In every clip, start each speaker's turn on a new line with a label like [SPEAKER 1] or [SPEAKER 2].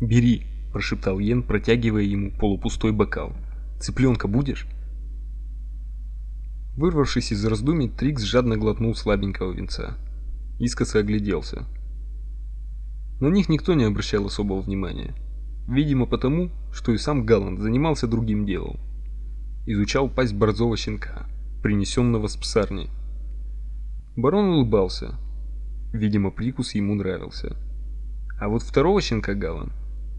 [SPEAKER 1] «Бери», – прошептал Йен, протягивая ему полупустой бокал. «Цыпленка будешь?» Вырвавшись из раздумий, Трикс жадно глотнул слабенького винца. Искоса огляделся. На них никто не обращал особого внимания. Видимо, потому, что и сам Галланд занимался другим делом. Изучал пасть борзого щенка, принесенного с псарни. Барон улыбался. Видимо, прикус ему нравился. А вот второго щенка Галан,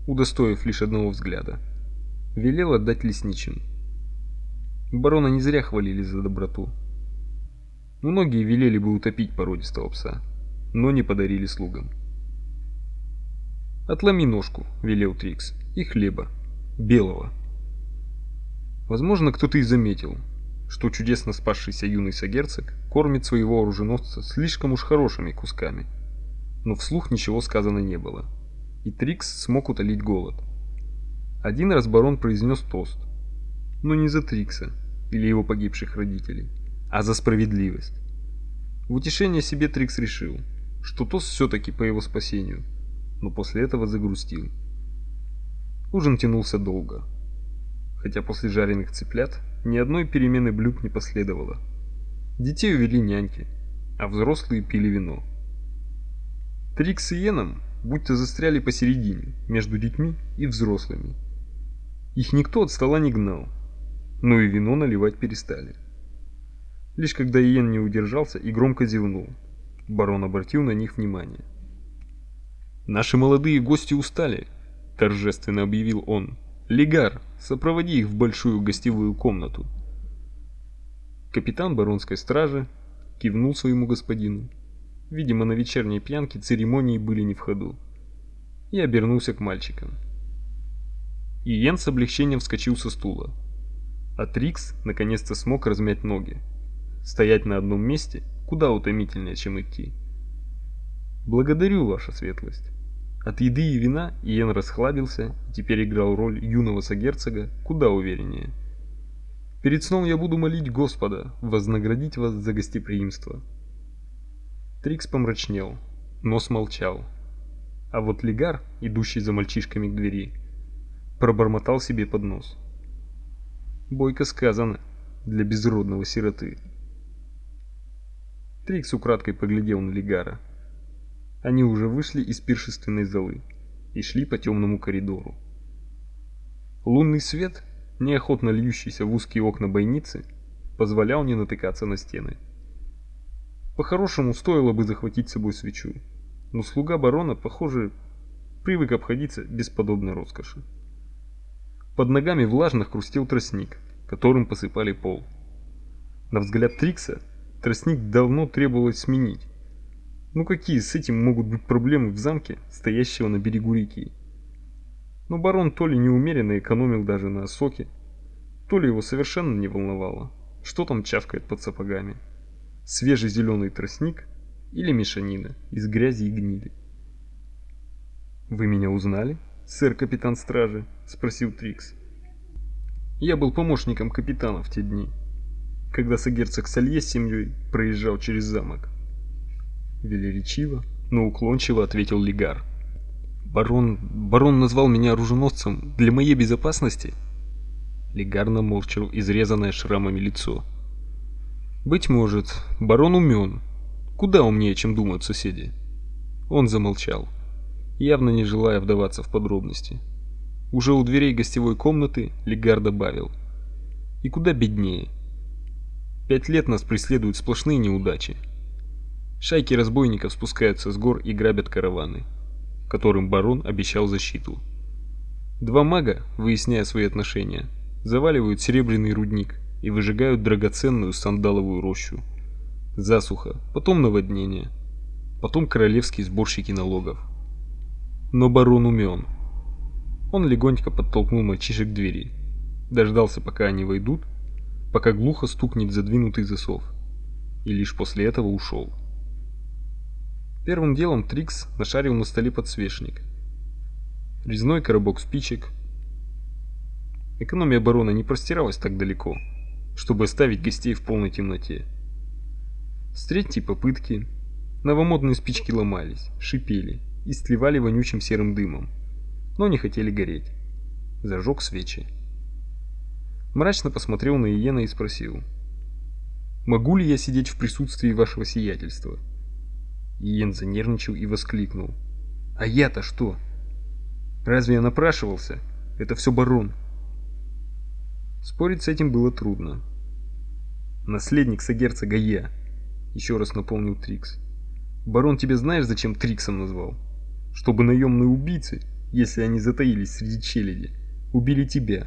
[SPEAKER 1] удостоив лишь одного взгляда, велел отдать лесничим. Барона не зря хвалили за доброту. Многие велели бы утопить породистого пса, но не подарили слугам. «Отломи ножку», — велел Трикс, — «и хлеба. Белого». Возможно, кто-то и заметил, что чудесно спасшийся юный сагерцог кормит своего оруженосца слишком уж хорошими кусками. Но вслух ничего сказано не было, и Трикс смог утолить голод. Один раз барон произнес тост, но не за Трикса или его погибших родителей, а за справедливость. В утешение себе Трикс решил, что тост все-таки по его спасению, но после этого загрустил. Ужин тянулся долго, хотя после жареных цыплят ни одной перемены блюд не последовало. Детей увели няньки, а взрослые пили вино. Трикс и Йеном будто застряли посередине, между детьми и взрослыми. Их никто от стола не гнал, но и вино наливать перестали. Лишь когда Йен не удержался и громко зевнул, барон обратил на них внимание. «Наши молодые гости устали», — торжественно объявил он. «Легар, сопроводи их в большую гостевую комнату». Капитан баронской стражи кивнул своему господину. Видимо, на вечерней пьянке церемонии были не в ходу. И обернулся к мальчикам. Иен с облегчением вскочил со стула. А Трикс наконец-то смог размять ноги. Стоять на одном месте куда утомительнее, чем идти. Благодарю, ваша светлость. От еды и вина Иен расхлабился и теперь играл роль юного сагерцога куда увереннее. Перед сном я буду молить Господа вознаградить вас за гостеприимство. Трикс помрачнел, но смолчал. А вот Легар, идущий за мальчишками к двери, пробормотал себе под нос. Бойко сказано для безродного сироты. Трикс украдкой поглядел на Легара. Они уже вышли из пиршественной залы и шли по темному коридору. Лунный свет неохотно льющийся в узкие окна бойницы, позволял не натыкаться на стены. По-хорошему стоило бы захватить с собой свечу, но слуга барона, похоже, привык обходиться без подобной роскоши. Под ногами влажно хрустел тростник, которым посыпали пол. На взгляд Трикса, тростник давно требовалось сменить. Ну какие с этим могут быть проблемы в замке, стоящего на берегу реки? Но барон то ли неумеренно экономил даже на соке, то ли его совершенно не волновало, что там чавкает под сапогами. Свежий зеленый тростник или мешанина из грязи и гнили. «Вы меня узнали, сэр капитан стражи?» – спросил Трикс. «Я был помощником капитана в те дни, когда сагерцог Салье с семьей проезжал через замок». Велеречиво, но уклончиво ответил Лигар. Барон, барон назвал меня оруженосцем для моей безопасности. Легар намолчал изрезанное шрамами лицо. Быть может, барон умен. Куда умнее, чем думают соседи. Он замолчал, явно не желая вдаваться в подробности. Уже у дверей гостевой комнаты Легар добавил: "И куда беднее. Пять лет нас преследуют сплошные неудачи. Шайки разбойников спускаются с гор и грабят караваны которым барон обещал защиту. Два мага, выясняя свои отношения, заваливают серебряный рудник и выжигают драгоценную сандаловую рощу. Засуха, потом наводнение, потом королевские сборщики налогов. Но барон умен. Он легонько подтолкнул мальчишек к двери, дождался, пока они войдут, пока глухо стукнет задвинутый засов, и лишь после этого ушел. Первым делом Трикс нашарил на столе подсвечник. Резной коробок спичек. Экономия барона не простиралась так далеко, чтобы оставить гостей в полной темноте. С третьей попытки новомодные спички ломались, шипели и сливали вонючим серым дымом. но не хотели гореть. Зажег свечи. Мрачно посмотрел на Иена и спросил. «Могу ли я сидеть в присутствии вашего сиятельства?» Иен занервничал и воскликнул. «А я-то что? Разве я напрашивался? Это все барон». Спорить с этим было трудно. «Наследник сагерцога я», — еще раз напомнил Трикс. «Барон тебе знаешь, зачем Триксом назвал? Чтобы наемные убийцы, если они затаились среди челяди, убили тебя,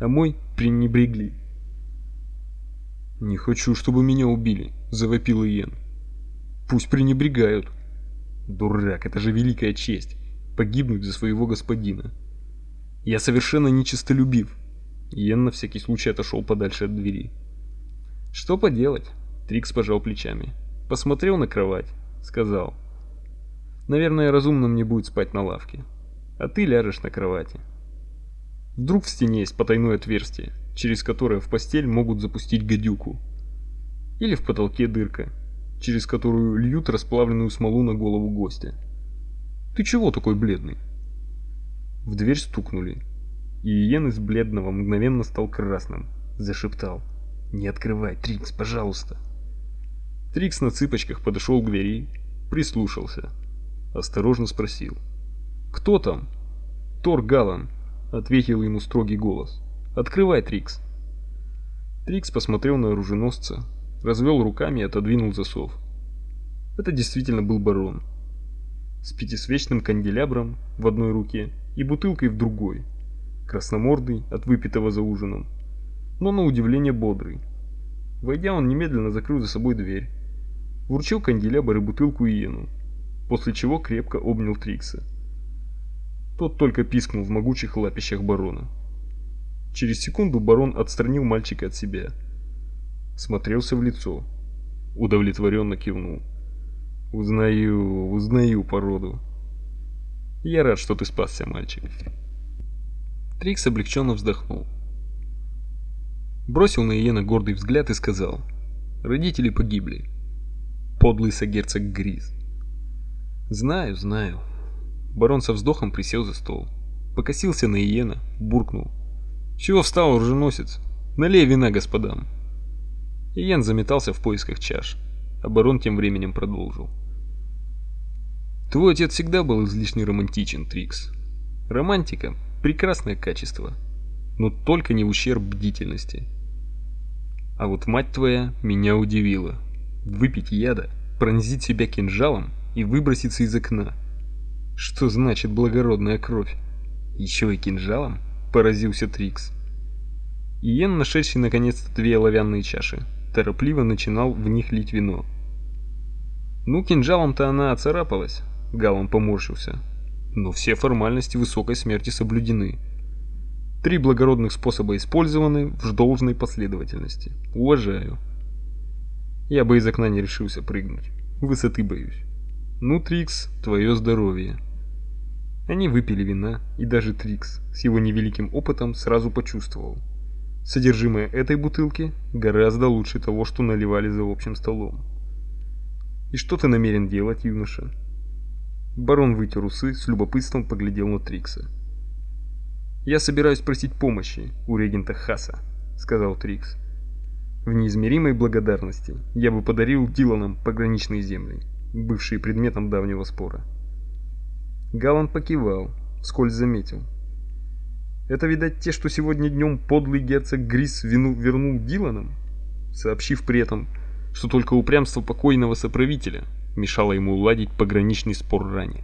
[SPEAKER 1] а мой пренебрегли». «Не хочу, чтобы меня убили», — завопил Иен. Пусть пренебрегают. Дурак, это же великая честь погибнуть за своего господина. Я совершенно нечистолюбив. Йен на всякий случай отошел подальше от двери. Что поделать? Трикс пожал плечами. Посмотрел на кровать, сказал: "Наверное, разумно мне будет спать на лавке, а ты ляжешь на кровати". Вдруг в стене есть потайное отверстие, через которое в постель могут запустить гадюку. Или в потолке дырка, через которую льют расплавленную смолу на голову гостя. «Ты чего такой бледный?» В дверь стукнули, и Иен из бледного мгновенно стал красным, зашептал. «Не открывай, Трикс, пожалуйста!» Трикс на цыпочках подошел к двери, прислушался, осторожно спросил. «Кто там?» «Тор Галан», — ответил ему строгий голос. «Открывай, Трикс!» Трикс посмотрел на оруженосца, развел руками и отодвинул засов. Это действительно был барон. С пятисвечным канделябром в одной руке и бутылкой в другой. Красномордый от выпитого за ужином, но на удивление бодрый. Войдя, он немедленно закрыл за собой дверь, вручил канделябр и бутылку Иену, после чего крепко обнял Трикса. Тот только пискнул в могучих лапищах барона. Через секунду барон отстранил мальчика от себя – смотрелся в лицо. Удовлетворенно кивнул. Узнаю, узнаю породу. Я рад, что ты спасся, мальчик. Трикс облегченно вздохнул. Бросил на Иена гордый взгляд и сказал: "Родители погибли. Подлый сагерцог Гриз". "Знаю, знаю". Барон со вздохом присел за стол, покосился на Иена, буркнул: "Чего встал, оруженосец? Налей вина господам". Иен заметался в поисках чаш, а барон тем временем продолжил. Твой отец всегда был излишне романтичен, Трикс. Романтика прекрасное качество, но только не в ущерб бдительности. А вот мать твоя меня удивила. Выпить яда, пронзить себя кинжалом и выброситься из окна. Что значит благородная кровь? Еще и кинжалом? Поразился Трикс. Иен, нашедший наконец-то две оловянные чаши, торопливо начинал в них лить вино. Ну, кинжалом-то она оцарапалась, Галан поморщился. Но все формальности высокой смерти соблюдены. Три благородных способа использованы в должной последовательности. Уважаю. Я бы из окна не решился прыгнуть. Высоты боюсь. Ну, Трикс, твое здоровье. Они выпили вина, и даже Трикс с его невеликим опытом сразу почувствовал – Содержимое этой бутылки гораздо лучше того, что наливали за общим столом. И что ты намерен делать, юноша? Барон вытер усы, с любопытством поглядел на Трикса. Я собираюсь просить помощи у регента Хаса, сказал Трикс. В неизмеримой благодарности я бы подарил Диланам пограничные земли, бывшие предметом давнего спора. Галан покивал, вскользь заметил: это, видать, те, что сегодня днем подлый герцог Грис вину вернул Диланам, сообщив при этом, что только упрямство покойного соправителя мешало ему уладить пограничный спор ранее.